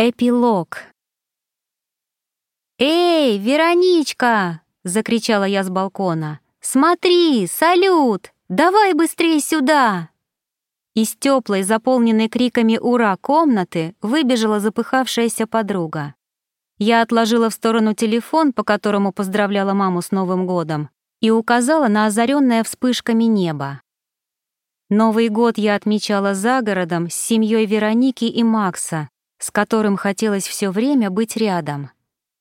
Эпилог. «Эй, Вероничка!» — закричала я с балкона. «Смотри, салют! Давай быстрее сюда!» Из теплой, заполненной криками «Ура!» комнаты выбежала запыхавшаяся подруга. Я отложила в сторону телефон, по которому поздравляла маму с Новым годом, и указала на озаренное вспышками небо. Новый год я отмечала за городом с семьей Вероники и Макса, с которым хотелось все время быть рядом.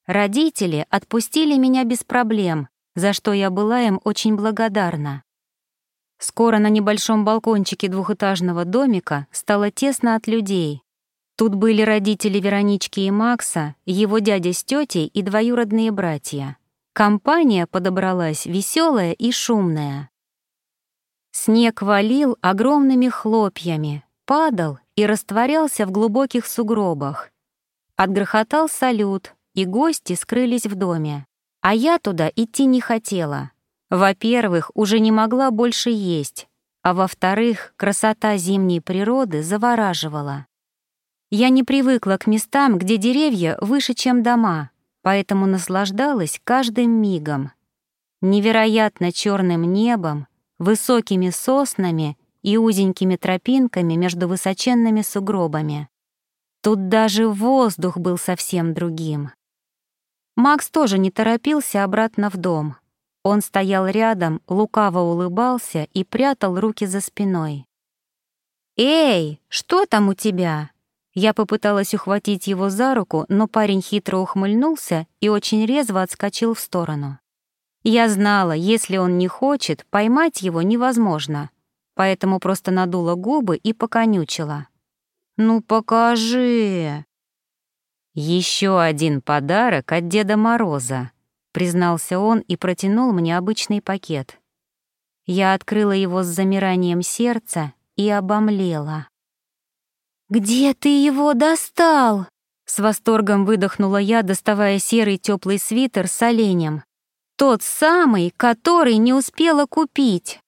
Родители отпустили меня без проблем, за что я была им очень благодарна. Скоро на небольшом балкончике двухэтажного домика стало тесно от людей. Тут были родители Веронички и Макса, его дядя с тетей и двоюродные братья. Компания подобралась веселая и шумная. Снег валил огромными хлопьями, падал и растворялся в глубоких сугробах. Отгрохотал салют, и гости скрылись в доме. А я туда идти не хотела. Во-первых, уже не могла больше есть, а во-вторых, красота зимней природы завораживала. Я не привыкла к местам, где деревья выше, чем дома, поэтому наслаждалась каждым мигом. Невероятно черным небом, высокими соснами и узенькими тропинками между высоченными сугробами. Тут даже воздух был совсем другим. Макс тоже не торопился обратно в дом. Он стоял рядом, лукаво улыбался и прятал руки за спиной. «Эй, что там у тебя?» Я попыталась ухватить его за руку, но парень хитро ухмыльнулся и очень резво отскочил в сторону. Я знала, если он не хочет, поймать его невозможно, поэтому просто надула губы и поконючила. «Ну покажи!» «Еще один подарок от Деда Мороза», — признался он и протянул мне обычный пакет. Я открыла его с замиранием сердца и обомлела. «Где ты его достал?» С восторгом выдохнула я, доставая серый теплый свитер с оленем. Тот самый, который не успела купить.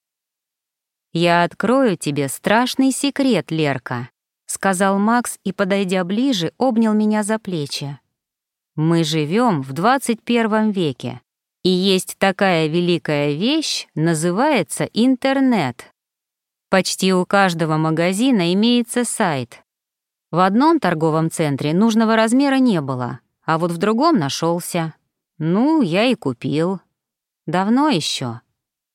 «Я открою тебе страшный секрет, Лерка», — сказал Макс и, подойдя ближе, обнял меня за плечи. «Мы живем в 21 веке, и есть такая великая вещь, называется интернет. Почти у каждого магазина имеется сайт. В одном торговом центре нужного размера не было, а вот в другом нашелся. Ну, я и купил. Давно еще.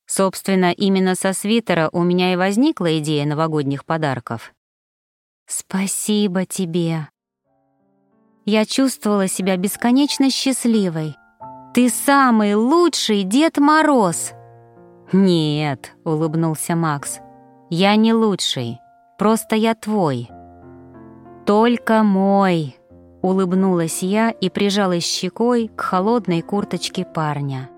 Собственно, именно со свитера у меня и возникла идея новогодних подарков. «Спасибо тебе». Я чувствовала себя бесконечно счастливой. «Ты самый лучший Дед Мороз!» «Нет», — улыбнулся Макс, — «я не лучший, просто я твой». «Только мой», — улыбнулась я и прижалась щекой к холодной курточке парня.